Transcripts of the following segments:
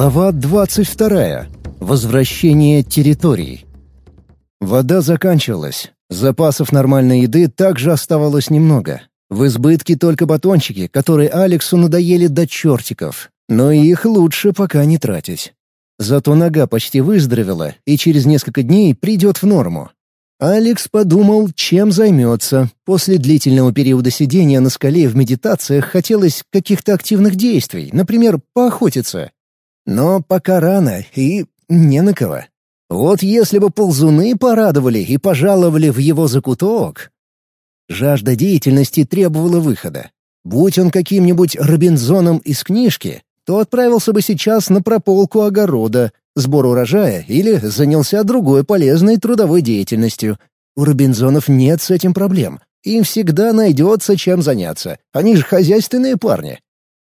Глава 22. Возвращение территорий. Вода заканчивалась. Запасов нормальной еды также оставалось немного. В избытке только батончики, которые Алексу надоели до чертиков. Но их лучше пока не тратить. Зато нога почти выздоровела и через несколько дней придет в норму. Алекс подумал, чем займется. После длительного периода сидения на скале в медитациях хотелось каких-то активных действий, например, поохотиться. Но пока рано и не на кого. Вот если бы ползуны порадовали и пожаловали в его закуток. Жажда деятельности требовала выхода. Будь он каким-нибудь Робинзоном из книжки, то отправился бы сейчас на прополку огорода, сбор урожая или занялся другой полезной трудовой деятельностью. У Робинзонов нет с этим проблем. Им всегда найдется чем заняться. Они же хозяйственные парни.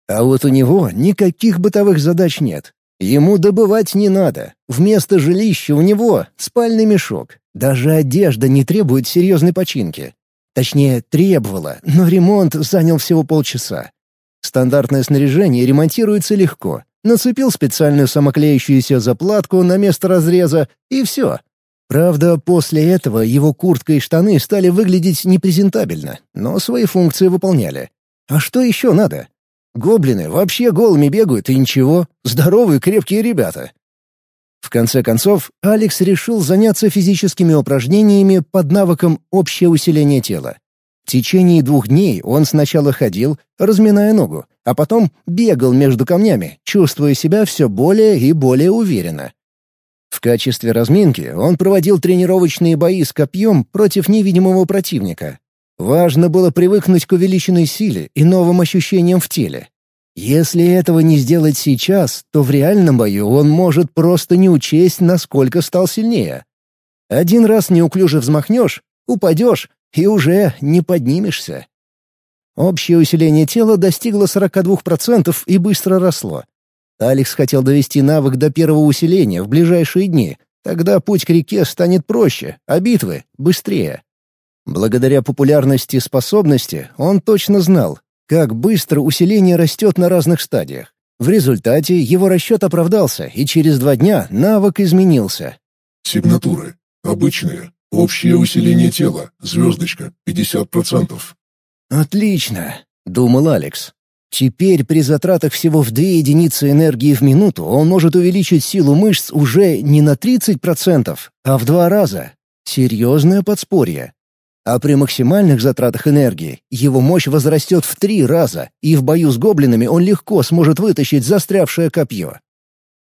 А вот у него никаких бытовых задач нет. Ему добывать не надо. Вместо жилища у него спальный мешок. Даже одежда не требует серьезной починки. Точнее, требовала, но ремонт занял всего полчаса. Стандартное снаряжение ремонтируется легко. Нацепил специальную самоклеющуюся заплатку на место разреза, и все. Правда, после этого его куртка и штаны стали выглядеть непрезентабельно, но свои функции выполняли. А что еще надо? Гоблины вообще голыми бегают, и ничего. Здоровые, крепкие ребята. В конце концов, Алекс решил заняться физическими упражнениями под навыком «Общее усиление тела». В течение двух дней он сначала ходил, разминая ногу, а потом бегал между камнями, чувствуя себя все более и более уверенно. В качестве разминки он проводил тренировочные бои с копьем против невидимого противника. Важно было привыкнуть к увеличенной силе и новым ощущениям в теле. Если этого не сделать сейчас, то в реальном бою он может просто не учесть, насколько стал сильнее. Один раз неуклюже взмахнешь, упадешь и уже не поднимешься. Общее усиление тела достигло 42% и быстро росло. Алекс хотел довести навык до первого усиления в ближайшие дни. Тогда путь к реке станет проще, а битвы — быстрее. Благодаря популярности способности он точно знал, как быстро усиление растет на разных стадиях. В результате его расчет оправдался, и через два дня навык изменился. Сигнатуры. Обычные. Общее усиление тела. Звездочка. 50%. «Отлично», — думал Алекс. Теперь при затратах всего в две единицы энергии в минуту он может увеличить силу мышц уже не на 30%, а в два раза. Серьезное подспорье. А при максимальных затратах энергии его мощь возрастет в три раза, и в бою с гоблинами он легко сможет вытащить застрявшее копье.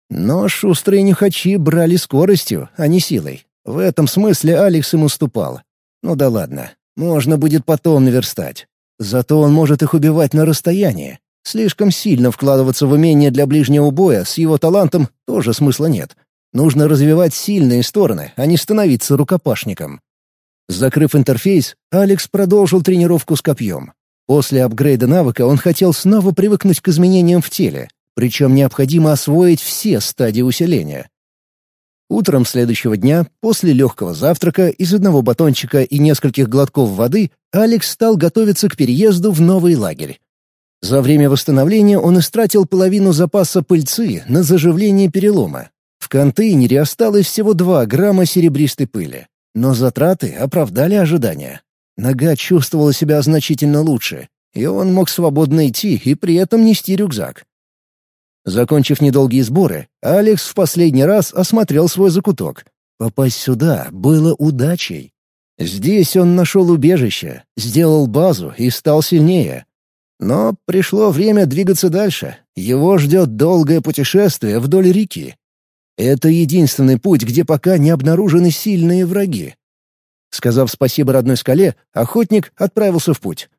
Но шустрые нюхачи брали скоростью, а не силой. В этом смысле Алекс им уступал. Ну да ладно, можно будет потом наверстать. Зато он может их убивать на расстоянии. Слишком сильно вкладываться в умение для ближнего боя с его талантом тоже смысла нет. Нужно развивать сильные стороны, а не становиться рукопашником. Закрыв интерфейс, Алекс продолжил тренировку с копьем. После апгрейда навыка он хотел снова привыкнуть к изменениям в теле, причем необходимо освоить все стадии усиления. Утром следующего дня, после легкого завтрака из одного батончика и нескольких глотков воды, Алекс стал готовиться к переезду в новый лагерь. За время восстановления он истратил половину запаса пыльцы на заживление перелома. В контейнере осталось всего 2 грамма серебристой пыли. Но затраты оправдали ожидания. Нога чувствовала себя значительно лучше, и он мог свободно идти и при этом нести рюкзак. Закончив недолгие сборы, Алекс в последний раз осмотрел свой закуток. Попасть сюда было удачей. Здесь он нашел убежище, сделал базу и стал сильнее. Но пришло время двигаться дальше. Его ждет долгое путешествие вдоль реки. Это единственный путь, где пока не обнаружены сильные враги. Сказав спасибо родной скале, охотник отправился в путь.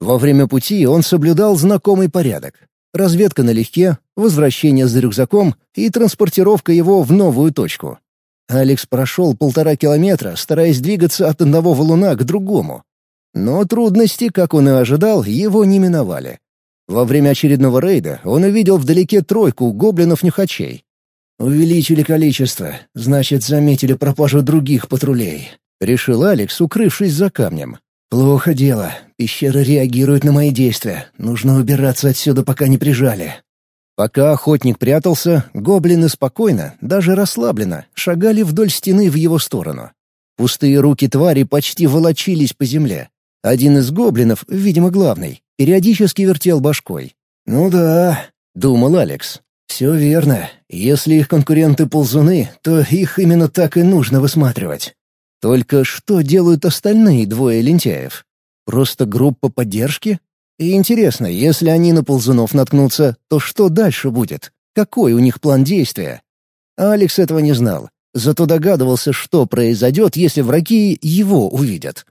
Во время пути он соблюдал знакомый порядок. Разведка налегке, возвращение за рюкзаком и транспортировка его в новую точку. Алекс прошел полтора километра, стараясь двигаться от одного валуна к другому. Но трудности, как он и ожидал, его не миновали. Во время очередного рейда он увидел вдалеке тройку гоблинов-нюхачей. «Увеличили количество, значит, заметили пропажу других патрулей», — решил Алекс, укрывшись за камнем. «Плохо дело. Пещера реагирует на мои действия. Нужно убираться отсюда, пока не прижали». Пока охотник прятался, гоблины спокойно, даже расслабленно, шагали вдоль стены в его сторону. Пустые руки твари почти волочились по земле. Один из гоблинов, видимо главный, периодически вертел башкой. «Ну да», — думал Алекс. «Все верно. Если их конкуренты-ползуны, то их именно так и нужно высматривать. Только что делают остальные двое лентяев? Просто группа поддержки? И интересно, если они на ползунов наткнутся, то что дальше будет? Какой у них план действия? Алекс этого не знал, зато догадывался, что произойдет, если враги его увидят.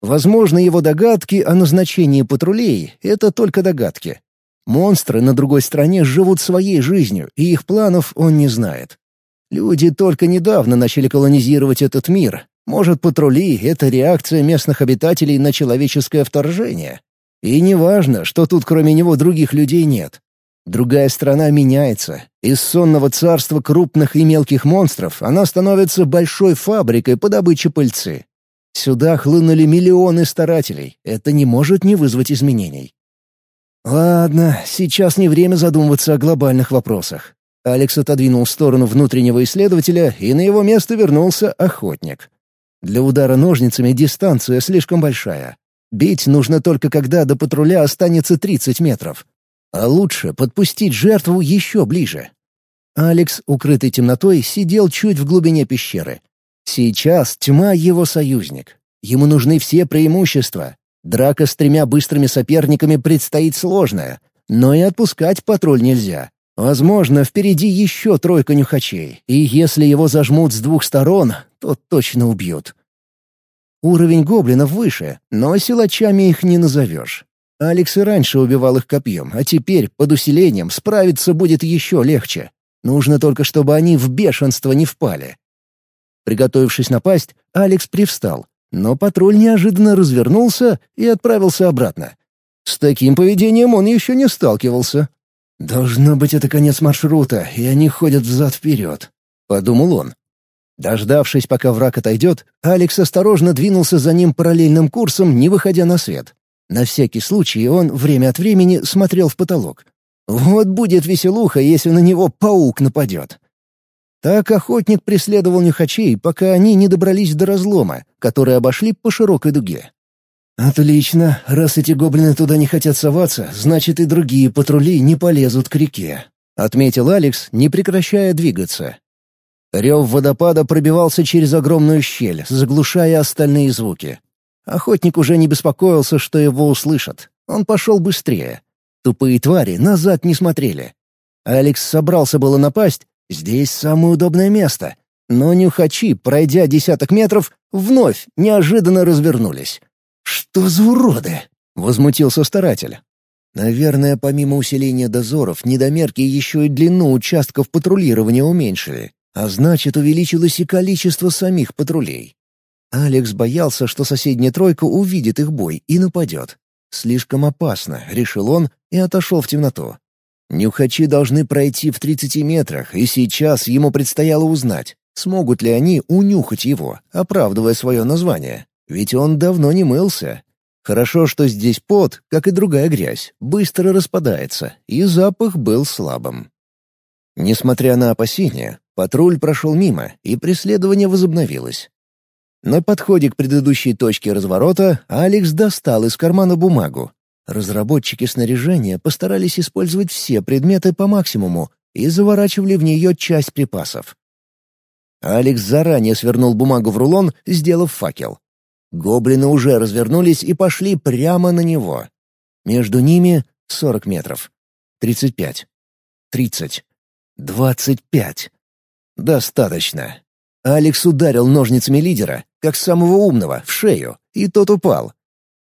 Возможно, его догадки о назначении патрулей — это только догадки. Монстры на другой стороне живут своей жизнью, и их планов он не знает. Люди только недавно начали колонизировать этот мир. Может, патрули — это реакция местных обитателей на человеческое вторжение? И неважно, что тут кроме него других людей нет. Другая страна меняется. Из сонного царства крупных и мелких монстров она становится большой фабрикой по добыче пыльцы. Сюда хлынули миллионы старателей. Это не может не вызвать изменений. Ладно, сейчас не время задумываться о глобальных вопросах. Алекс отодвинул в сторону внутреннего исследователя, и на его место вернулся охотник. Для удара ножницами дистанция слишком большая. Бить нужно только когда до патруля останется 30 метров. А лучше подпустить жертву еще ближе. Алекс, укрытый темнотой, сидел чуть в глубине пещеры. Сейчас тьма — его союзник. Ему нужны все преимущества, Драка с тремя быстрыми соперниками предстоит сложная, но и отпускать патруль нельзя. Возможно, впереди еще тройка нюхачей, и если его зажмут с двух сторон, то точно убьют. Уровень гоблинов выше, но силачами их не назовешь. Алекс и раньше убивал их копьем, а теперь, под усилением, справиться будет еще легче. Нужно только, чтобы они в бешенство не впали. Приготовившись напасть, Алекс привстал, но патруль неожиданно развернулся и отправился обратно. С таким поведением он еще не сталкивался. «Должно быть, это конец маршрута, и они ходят взад-вперед», — подумал он. Дождавшись, пока враг отойдет, Алекс осторожно двинулся за ним параллельным курсом, не выходя на свет. На всякий случай он время от времени смотрел в потолок. Вот будет веселуха, если на него паук нападет. Так охотник преследовал нюхачей, пока они не добрались до разлома, который обошли по широкой дуге. «Отлично. Раз эти гоблины туда не хотят соваться, значит и другие патрули не полезут к реке», — отметил Алекс, не прекращая двигаться. Рев водопада пробивался через огромную щель, заглушая остальные звуки. Охотник уже не беспокоился, что его услышат. Он пошел быстрее. Тупые твари назад не смотрели. Алекс собрался было напасть, Здесь самое удобное место. Но нюхачи, пройдя десяток метров, вновь неожиданно развернулись. «Что за уроды?» — возмутился старатель. Наверное, помимо усиления дозоров, недомерки еще и длину участков патрулирования уменьшили, а значит, увеличилось и количество самих патрулей. Алекс боялся, что соседняя тройка увидит их бой и нападет. Слишком опасно, решил он и отошел в темноту. Нюхачи должны пройти в 30 метрах, и сейчас ему предстояло узнать, смогут ли они унюхать его, оправдывая свое название. Ведь он давно не мылся. Хорошо, что здесь пот, как и другая грязь, быстро распадается, и запах был слабым. Несмотря на опасения, патруль прошел мимо, и преследование возобновилось. На подходе к предыдущей точке разворота Алекс достал из кармана бумагу, Разработчики снаряжения постарались использовать все предметы по максимуму и заворачивали в нее часть припасов. Алекс заранее свернул бумагу в рулон, сделав факел. Гоблины уже развернулись и пошли прямо на него. Между ними — сорок метров. Тридцать пять. Тридцать. Двадцать пять. Достаточно. Алекс ударил ножницами лидера, как самого умного, в шею, и тот упал.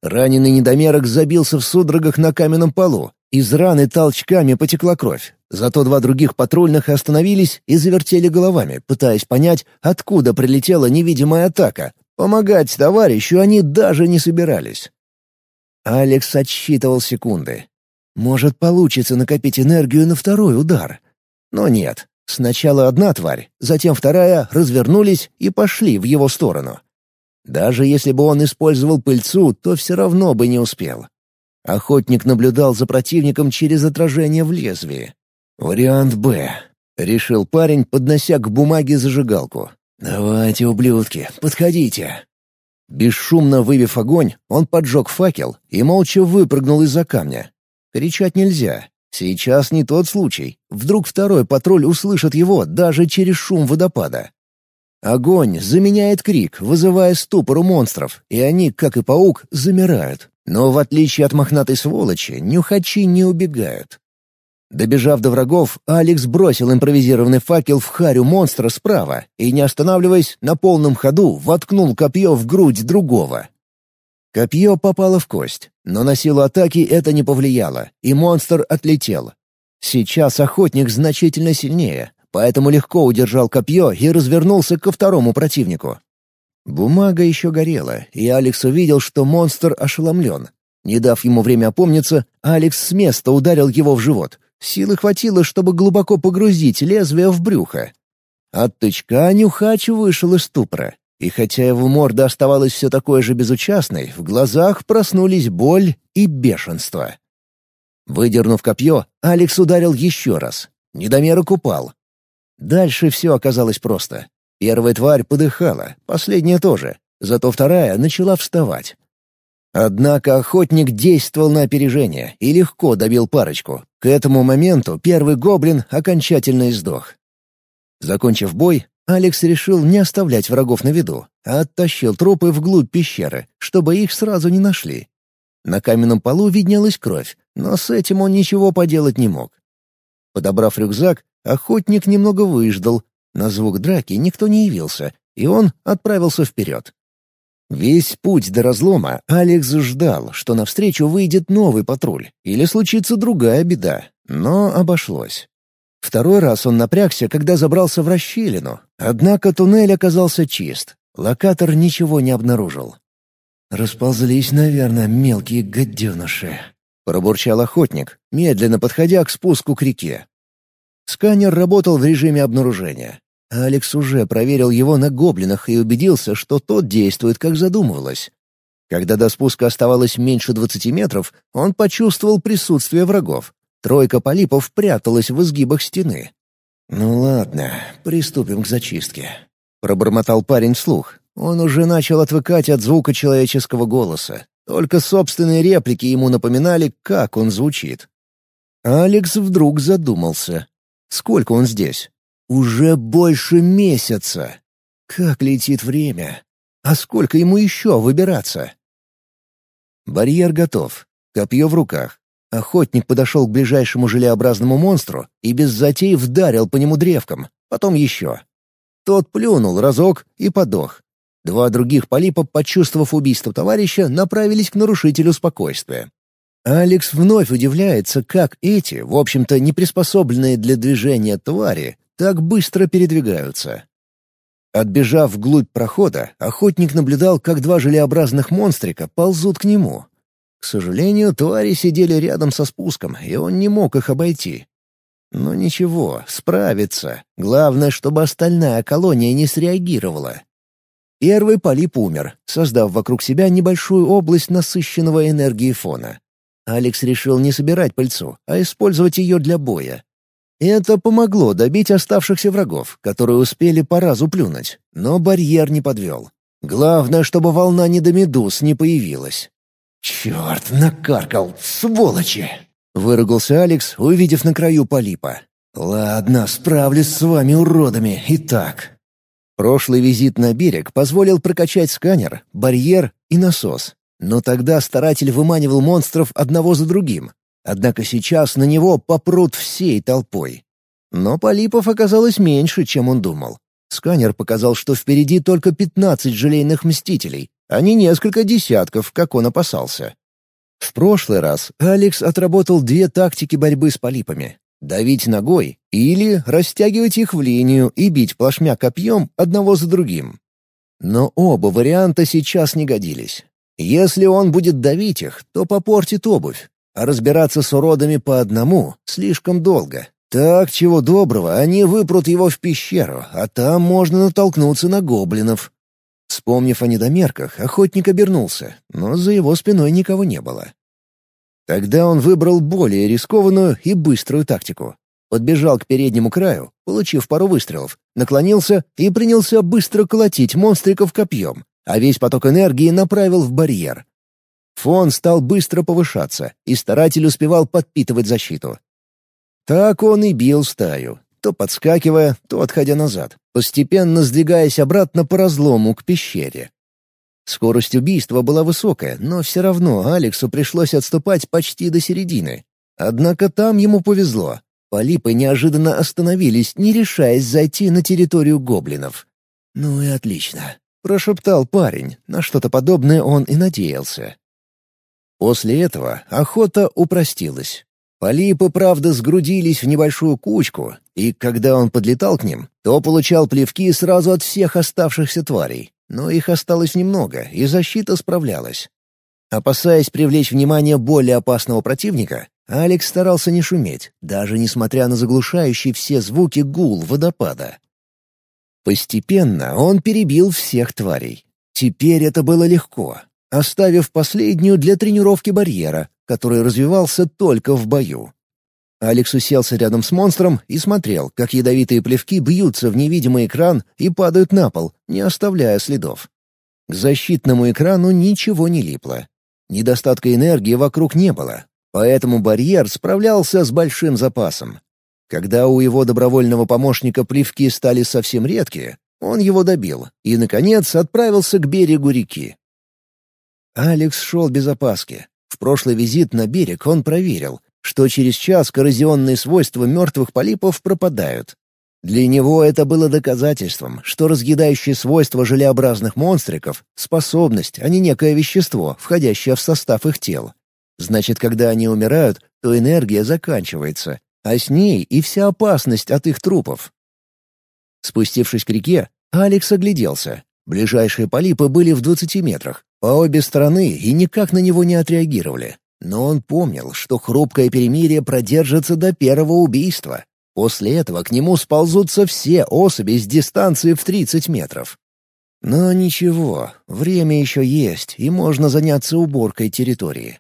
Раненый недомерок забился в судорогах на каменном полу. Из раны толчками потекла кровь. Зато два других патрульных остановились и завертели головами, пытаясь понять, откуда прилетела невидимая атака. Помогать товарищу они даже не собирались. Алекс отсчитывал секунды. Может, получится накопить энергию на второй удар. Но нет. Сначала одна тварь, затем вторая развернулись и пошли в его сторону. Даже если бы он использовал пыльцу, то все равно бы не успел. Охотник наблюдал за противником через отражение в лезвии. «Вариант «Б», — решил парень, поднося к бумаге зажигалку. «Давайте, ублюдки, подходите». Бесшумно выбив огонь, он поджег факел и молча выпрыгнул из-за камня. Кричать нельзя. Сейчас не тот случай. Вдруг второй патруль услышит его даже через шум водопада. Огонь заменяет крик, вызывая ступор у монстров, и они, как и паук, замирают. Но в отличие от мохнатой сволочи, нюхачи не убегают. Добежав до врагов, Алекс бросил импровизированный факел в харю монстра справа и, не останавливаясь, на полном ходу воткнул копье в грудь другого. Копье попало в кость, но на силу атаки это не повлияло, и монстр отлетел. Сейчас охотник значительно сильнее, поэтому легко удержал копье и развернулся ко второму противнику. Бумага еще горела, и Алекс увидел, что монстр ошеломлен. Не дав ему время опомниться, Алекс с места ударил его в живот. Силы хватило, чтобы глубоко погрузить лезвие в брюхо. От тычка Нюхач вышел из ступора. И хотя его морда оставалась все такой же безучастной, в глазах проснулись боль и бешенство. Выдернув копье, Алекс ударил еще раз. Недомерок упал. Дальше все оказалось просто. Первая тварь подыхала, последняя тоже, зато вторая начала вставать. Однако охотник действовал на опережение и легко добил парочку. К этому моменту первый гоблин окончательно издох. Закончив бой, Алекс решил не оставлять врагов на виду, а оттащил трупы вглубь пещеры, чтобы их сразу не нашли. На каменном полу виднелась кровь, но с этим он ничего поделать не мог. Подобрав рюкзак, охотник немного выждал. На звук драки никто не явился, и он отправился вперед. Весь путь до разлома Алекс ждал, что навстречу выйдет новый патруль или случится другая беда, но обошлось. Второй раз он напрягся, когда забрался в расщелину, однако туннель оказался чист. Локатор ничего не обнаружил. «Расползлись, наверное, мелкие гаденыши», — пробурчал охотник, медленно подходя к спуску к реке. Сканер работал в режиме обнаружения. Алекс уже проверил его на гоблинах и убедился, что тот действует, как задумывалось. Когда до спуска оставалось меньше двадцати метров, он почувствовал присутствие врагов. Тройка полипов пряталась в изгибах стены. «Ну ладно, приступим к зачистке», — пробормотал парень вслух. Он уже начал отвыкать от звука человеческого голоса. Только собственные реплики ему напоминали, как он звучит. Алекс вдруг задумался. Сколько он здесь? Уже больше месяца. Как летит время. А сколько ему еще выбираться? Барьер готов. Копье в руках. Охотник подошел к ближайшему желеобразному монстру и без затей вдарил по нему древком, потом еще. Тот плюнул разок и подох. Два других полипа, почувствовав убийство товарища, направились к нарушителю спокойствия. Алекс вновь удивляется, как эти, в общем-то, не приспособленные для движения твари, так быстро передвигаются. Отбежав вглубь прохода, охотник наблюдал, как два желеобразных монстрика ползут к нему. К сожалению, твари сидели рядом со спуском, и он не мог их обойти. Но ничего, справится. Главное, чтобы остальная колония не среагировала. Первый полип умер, создав вокруг себя небольшую область насыщенного энергии фона. Алекс решил не собирать пыльцу, а использовать ее для боя. Это помогло добить оставшихся врагов, которые успели по разу плюнуть, но барьер не подвел. Главное, чтобы волна недомедуз не появилась. «Черт, накаркал, сволочи!» — выругался Алекс, увидев на краю полипа. «Ладно, справлюсь с вами, уродами, и так». Прошлый визит на берег позволил прокачать сканер, барьер и насос. Но тогда старатель выманивал монстров одного за другим. Однако сейчас на него попрут всей толпой. Но полипов оказалось меньше, чем он думал. Сканер показал, что впереди только 15 желейных мстителей, а не несколько десятков, как он опасался. В прошлый раз Алекс отработал две тактики борьбы с полипами — давить ногой или растягивать их в линию и бить плашмя копьем одного за другим. Но оба варианта сейчас не годились. Если он будет давить их, то попортит обувь, а разбираться с уродами по одному слишком долго. Так, чего доброго, они выпрут его в пещеру, а там можно натолкнуться на гоблинов. Вспомнив о недомерках, охотник обернулся, но за его спиной никого не было. Тогда он выбрал более рискованную и быструю тактику. подбежал к переднему краю, получив пару выстрелов, наклонился и принялся быстро колотить монстриков копьем, а весь поток энергии направил в барьер. Фон стал быстро повышаться, и старатель успевал подпитывать защиту. Так он и бил стаю, то подскакивая, то отходя назад, постепенно сдвигаясь обратно по разлому к пещере. Скорость убийства была высокая, но все равно Алексу пришлось отступать почти до середины. Однако там ему повезло. Полипы неожиданно остановились, не решаясь зайти на территорию гоблинов. «Ну и отлично», — прошептал парень, на что-то подобное он и надеялся. После этого охота упростилась. Полипы, правда, сгрудились в небольшую кучку, и когда он подлетал к ним, то получал плевки сразу от всех оставшихся тварей. Но их осталось немного, и защита справлялась. Опасаясь привлечь внимание более опасного противника, Алекс старался не шуметь, даже несмотря на заглушающий все звуки гул водопада. Постепенно он перебил всех тварей. Теперь это было легко, оставив последнюю для тренировки барьера, который развивался только в бою. Алекс уселся рядом с монстром и смотрел, как ядовитые плевки бьются в невидимый экран и падают на пол, не оставляя следов. К защитному экрану ничего не липло. Недостатка энергии вокруг не было, поэтому барьер справлялся с большим запасом. Когда у его добровольного помощника плевки стали совсем редкие, он его добил и, наконец, отправился к берегу реки. Алекс шел без опаски. В прошлый визит на берег он проверил, что через час коррозионные свойства мертвых полипов пропадают. Для него это было доказательством, что разъедающие свойства желеобразных монстриков — способность, а не некое вещество, входящее в состав их тел. Значит, когда они умирают, то энергия заканчивается, а с ней и вся опасность от их трупов. Спустившись к реке, Алекс огляделся. Ближайшие полипы были в 20 метрах, по обе стороны и никак на него не отреагировали. Но он помнил, что хрупкое перемирие продержится до первого убийства. После этого к нему сползутся все особи с дистанции в 30 метров. Но ничего, время еще есть, и можно заняться уборкой территории.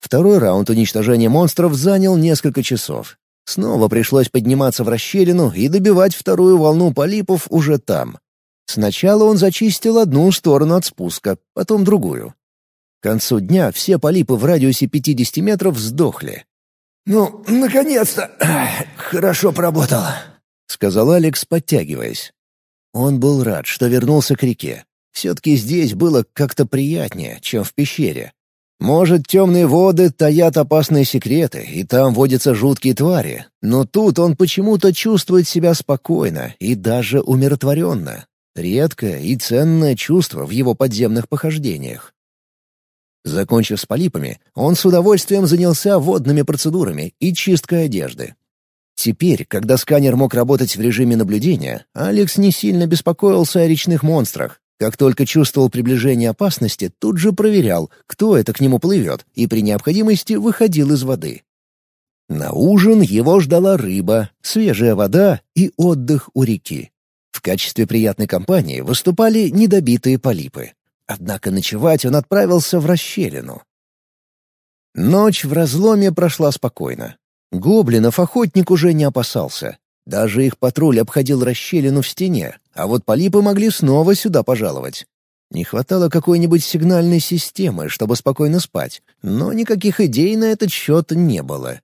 Второй раунд уничтожения монстров занял несколько часов. Снова пришлось подниматься в расщелину и добивать вторую волну полипов уже там. Сначала он зачистил одну сторону от спуска, потом другую. К концу дня все полипы в радиусе 50 метров сдохли. «Ну, наконец-то! Хорошо поработал», — сказал Алекс, подтягиваясь. Он был рад, что вернулся к реке. Все-таки здесь было как-то приятнее, чем в пещере. Может, темные воды таят опасные секреты, и там водятся жуткие твари, но тут он почему-то чувствует себя спокойно и даже умиротворенно. Редкое и ценное чувство в его подземных похождениях. Закончив с полипами, он с удовольствием занялся водными процедурами и чисткой одежды. Теперь, когда сканер мог работать в режиме наблюдения, Алекс не сильно беспокоился о речных монстрах. Как только чувствовал приближение опасности, тут же проверял, кто это к нему плывет, и при необходимости выходил из воды. На ужин его ждала рыба, свежая вода и отдых у реки. В качестве приятной компании выступали недобитые полипы. Однако ночевать он отправился в расщелину. Ночь в разломе прошла спокойно. Гоблинов охотник уже не опасался. Даже их патруль обходил расщелину в стене, а вот полипы могли снова сюда пожаловать. Не хватало какой-нибудь сигнальной системы, чтобы спокойно спать, но никаких идей на этот счет не было.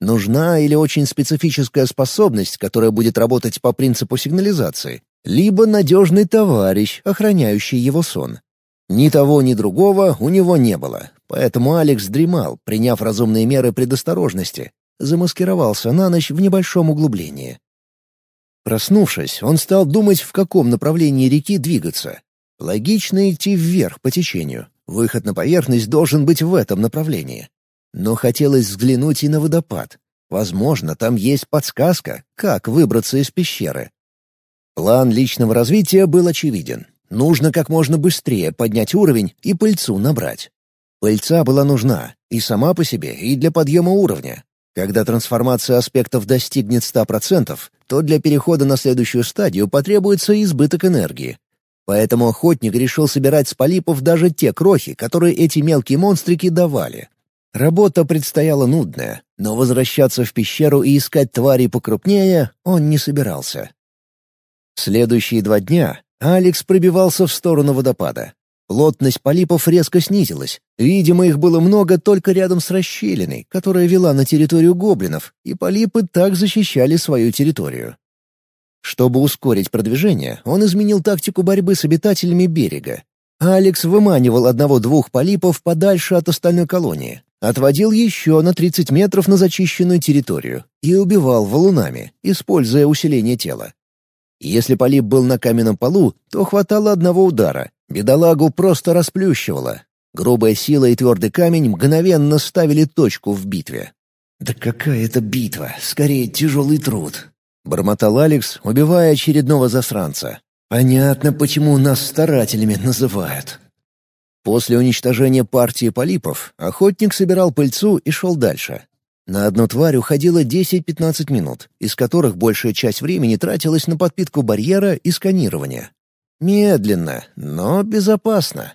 Нужна или очень специфическая способность, которая будет работать по принципу сигнализации, либо надежный товарищ, охраняющий его сон. Ни того, ни другого у него не было, поэтому Алекс дремал, приняв разумные меры предосторожности, замаскировался на ночь в небольшом углублении. Проснувшись, он стал думать, в каком направлении реки двигаться. Логично идти вверх по течению. Выход на поверхность должен быть в этом направлении. Но хотелось взглянуть и на водопад. Возможно, там есть подсказка, как выбраться из пещеры. План личного развития был очевиден. Нужно как можно быстрее поднять уровень и пыльцу набрать. Пыльца была нужна и сама по себе, и для подъема уровня. Когда трансформация аспектов достигнет 100%, то для перехода на следующую стадию потребуется избыток энергии. Поэтому охотник решил собирать с полипов даже те крохи, которые эти мелкие монстрики давали. Работа предстояла нудная, но возвращаться в пещеру и искать тварей покрупнее он не собирался. Следующие два дня Алекс пробивался в сторону водопада. Плотность полипов резко снизилась. Видимо, их было много только рядом с расщелиной, которая вела на территорию гоблинов, и полипы так защищали свою территорию. Чтобы ускорить продвижение, он изменил тактику борьбы с обитателями берега. Алекс выманивал одного-двух полипов подальше от остальной колонии, отводил еще на 30 метров на зачищенную территорию и убивал валунами, используя усиление тела. Если полип был на каменном полу, то хватало одного удара. Бедолагу просто расплющивало. Грубая сила и твердый камень мгновенно ставили точку в битве. «Да какая это битва! Скорее, тяжелый труд!» — бормотал Алекс, убивая очередного засранца. «Понятно, почему нас старателями называют». После уничтожения партии полипов охотник собирал пыльцу и шел дальше. На одну тварь уходило 10-15 минут, из которых большая часть времени тратилась на подпитку барьера и сканирование. Медленно, но безопасно.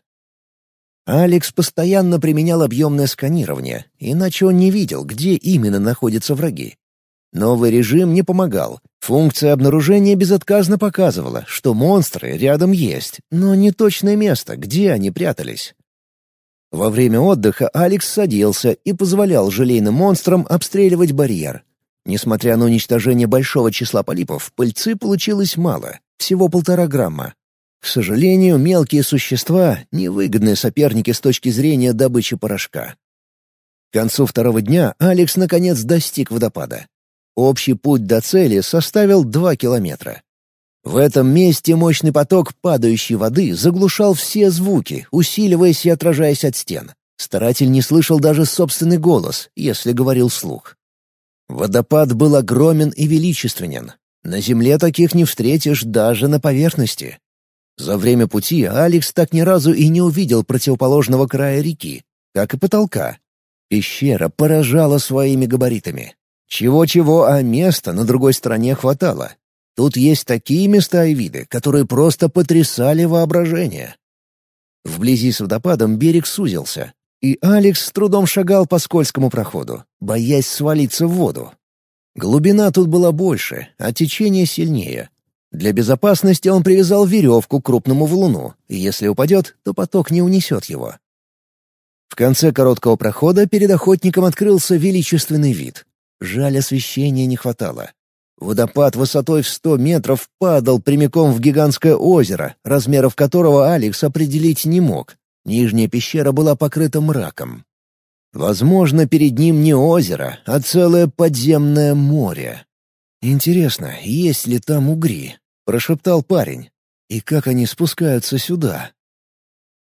Алекс постоянно применял объемное сканирование, иначе он не видел, где именно находятся враги. Новый режим не помогал. Функция обнаружения безотказно показывала, что монстры рядом есть, но не точное место, где они прятались. Во время отдыха Алекс садился и позволял желейным монстрам обстреливать барьер. Несмотря на уничтожение большого числа полипов, пыльцы получилось мало, всего полтора грамма. К сожалению, мелкие существа — невыгодные соперники с точки зрения добычи порошка. К концу второго дня Алекс наконец достиг водопада. Общий путь до цели составил два километра. В этом месте мощный поток падающей воды заглушал все звуки, усиливаясь и отражаясь от стен. Старатель не слышал даже собственный голос, если говорил вслух. Водопад был огромен и величественен. На земле таких не встретишь даже на поверхности. За время пути Алекс так ни разу и не увидел противоположного края реки, как и потолка. Пещера поражала своими габаритами. Чего-чего, а места на другой стороне хватало. Тут есть такие места и виды, которые просто потрясали воображение. Вблизи с водопадом берег сузился, и Алекс с трудом шагал по скользкому проходу, боясь свалиться в воду. Глубина тут была больше, а течение сильнее. Для безопасности он привязал веревку к крупному валуну, и если упадет, то поток не унесет его. В конце короткого прохода перед охотником открылся величественный вид. Жаль, освещения не хватало. Водопад высотой в сто метров падал прямиком в гигантское озеро, размеров которого Алекс определить не мог. Нижняя пещера была покрыта мраком. Возможно, перед ним не озеро, а целое подземное море. «Интересно, есть ли там угри?» — прошептал парень. «И как они спускаются сюда?»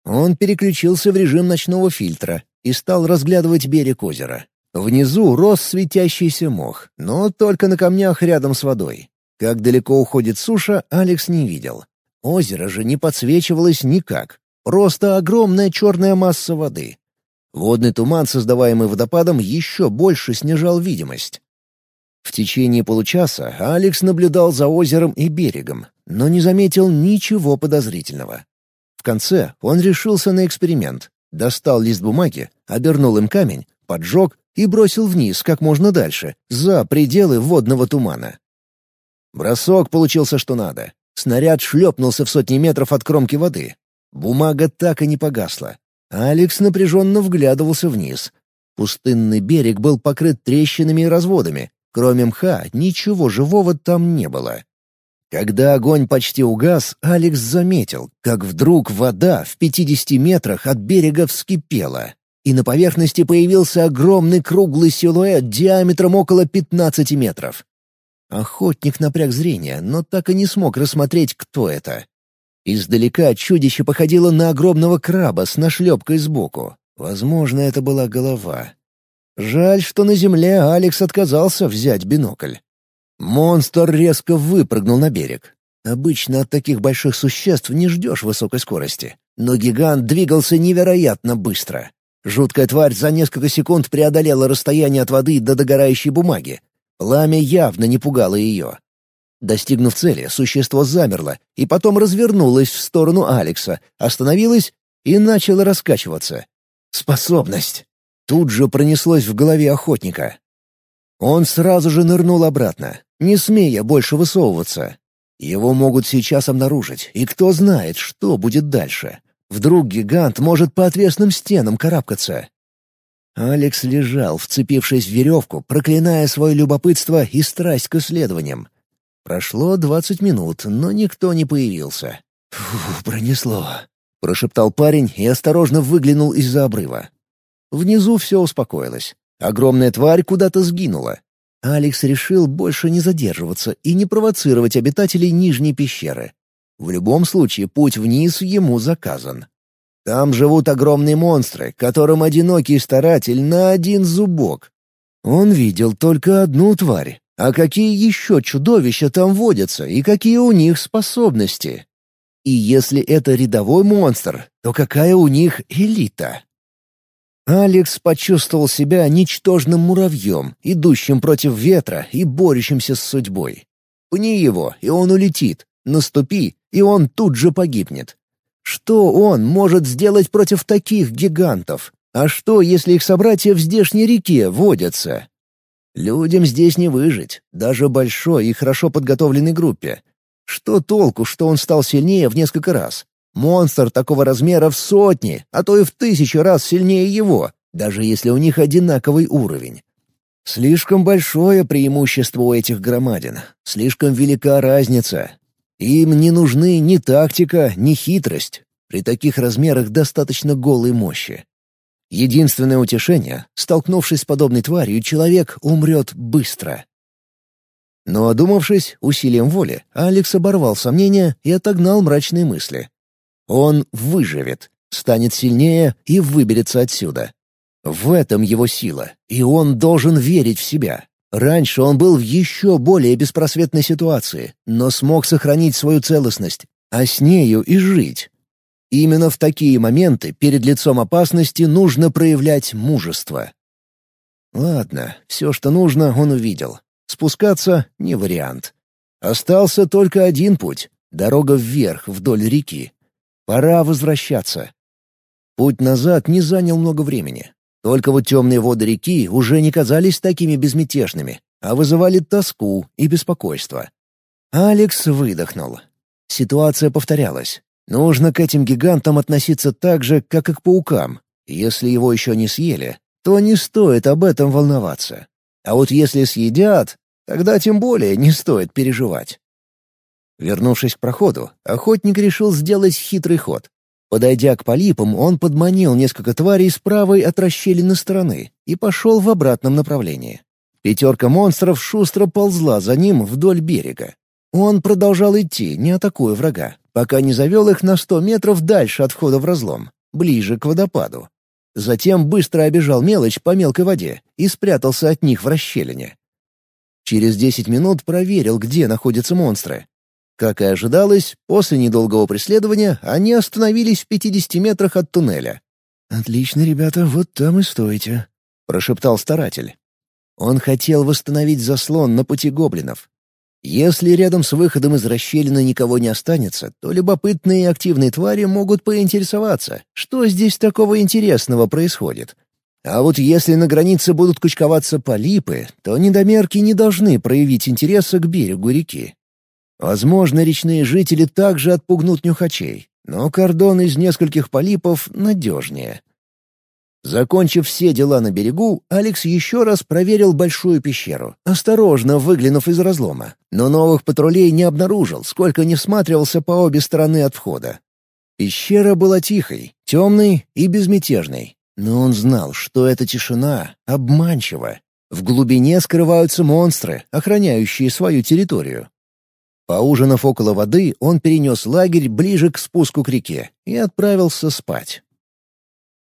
Он переключился в режим ночного фильтра и стал разглядывать берег озера. Внизу рос светящийся мох, но только на камнях рядом с водой. Как далеко уходит суша, Алекс не видел. Озеро же не подсвечивалось никак. Просто огромная черная масса воды. Водный туман, создаваемый водопадом, еще больше снижал видимость. В течение получаса Алекс наблюдал за озером и берегом, но не заметил ничего подозрительного. В конце он решился на эксперимент. Достал лист бумаги, обернул им камень, поджег и бросил вниз как можно дальше, за пределы водного тумана. Бросок получился что надо. Снаряд шлепнулся в сотни метров от кромки воды. Бумага так и не погасла. Алекс напряженно вглядывался вниз. Пустынный берег был покрыт трещинами и разводами. Кроме мха, ничего живого там не было. Когда огонь почти угас, Алекс заметил, как вдруг вода в 50 метрах от берега вскипела и на поверхности появился огромный круглый силуэт диаметром около 15 метров. Охотник напряг зрение, но так и не смог рассмотреть, кто это. Издалека чудище походило на огромного краба с нашлепкой сбоку. Возможно, это была голова. Жаль, что на земле Алекс отказался взять бинокль. Монстр резко выпрыгнул на берег. Обычно от таких больших существ не ждешь высокой скорости, но гигант двигался невероятно быстро. Жуткая тварь за несколько секунд преодолела расстояние от воды до догорающей бумаги. Пламя явно не пугало ее. Достигнув цели, существо замерло и потом развернулось в сторону Алекса, остановилось и начало раскачиваться. Способность. Тут же пронеслось в голове охотника. Он сразу же нырнул обратно, не смея больше высовываться. Его могут сейчас обнаружить, и кто знает, что будет дальше. Вдруг гигант может по отвесным стенам карабкаться. Алекс лежал, вцепившись в веревку, проклиная свое любопытство и страсть к исследованиям. Прошло двадцать минут, но никто не появился. «Фу, пронесло», — прошептал парень и осторожно выглянул из-за обрыва. Внизу все успокоилось. Огромная тварь куда-то сгинула. Алекс решил больше не задерживаться и не провоцировать обитателей Нижней пещеры. В любом случае, путь вниз ему заказан. Там живут огромные монстры, которым одинокий старатель на один зубок. Он видел только одну тварь. А какие еще чудовища там водятся и какие у них способности? И если это рядовой монстр, то какая у них элита? Алекс почувствовал себя ничтожным муравьем, идущим против ветра и борющимся с судьбой. Пни его, и он улетит. Наступи, и он тут же погибнет. Что он может сделать против таких гигантов? А что, если их собратья в здешней реке водятся? Людям здесь не выжить, даже большой и хорошо подготовленной группе. Что толку, что он стал сильнее в несколько раз? Монстр такого размера в сотни, а то и в тысячи раз сильнее его, даже если у них одинаковый уровень. Слишком большое преимущество у этих громадин, слишком велика разница. Им не нужны ни тактика, ни хитрость. При таких размерах достаточно голой мощи. Единственное утешение — столкнувшись с подобной тварью, человек умрет быстро. Но одумавшись, усилием воли, Алекс оборвал сомнения и отогнал мрачные мысли. Он выживет, станет сильнее и выберется отсюда. В этом его сила, и он должен верить в себя. Раньше он был в еще более беспросветной ситуации, но смог сохранить свою целостность, а с нею и жить. Именно в такие моменты перед лицом опасности нужно проявлять мужество. Ладно, все, что нужно, он увидел. Спускаться — не вариант. Остался только один путь — дорога вверх вдоль реки. Пора возвращаться. Путь назад не занял много времени. Только вот темные воды реки уже не казались такими безмятежными, а вызывали тоску и беспокойство. Алекс выдохнул. Ситуация повторялась. Нужно к этим гигантам относиться так же, как и к паукам. Если его еще не съели, то не стоит об этом волноваться. А вот если съедят, тогда тем более не стоит переживать. Вернувшись к проходу, охотник решил сделать хитрый ход. Подойдя к полипам, он подманил несколько тварей с правой от расщелины стороны и пошел в обратном направлении. Пятерка монстров шустро ползла за ним вдоль берега. Он продолжал идти, не атакуя врага, пока не завел их на сто метров дальше от входа в разлом, ближе к водопаду. Затем быстро обежал мелочь по мелкой воде и спрятался от них в расщелине. Через десять минут проверил, где находятся монстры, как и ожидалось, после недолгого преследования они остановились в 50 метрах от туннеля. «Отлично, ребята, вот там и стойте», — прошептал старатель. Он хотел восстановить заслон на пути гоблинов. Если рядом с выходом из расщелины никого не останется, то любопытные и активные твари могут поинтересоваться, что здесь такого интересного происходит. А вот если на границе будут кучковаться полипы, то недомерки не должны проявить интереса к берегу реки. Возможно, речные жители также отпугнут нюхачей, но кордон из нескольких полипов надежнее. Закончив все дела на берегу, Алекс еще раз проверил большую пещеру, осторожно выглянув из разлома, но новых патрулей не обнаружил, сколько не всматривался по обе стороны от входа. Пещера была тихой, темной и безмятежной, но он знал, что эта тишина обманчива. В глубине скрываются монстры, охраняющие свою территорию. Поужинав около воды, он перенес лагерь ближе к спуску к реке и отправился спать.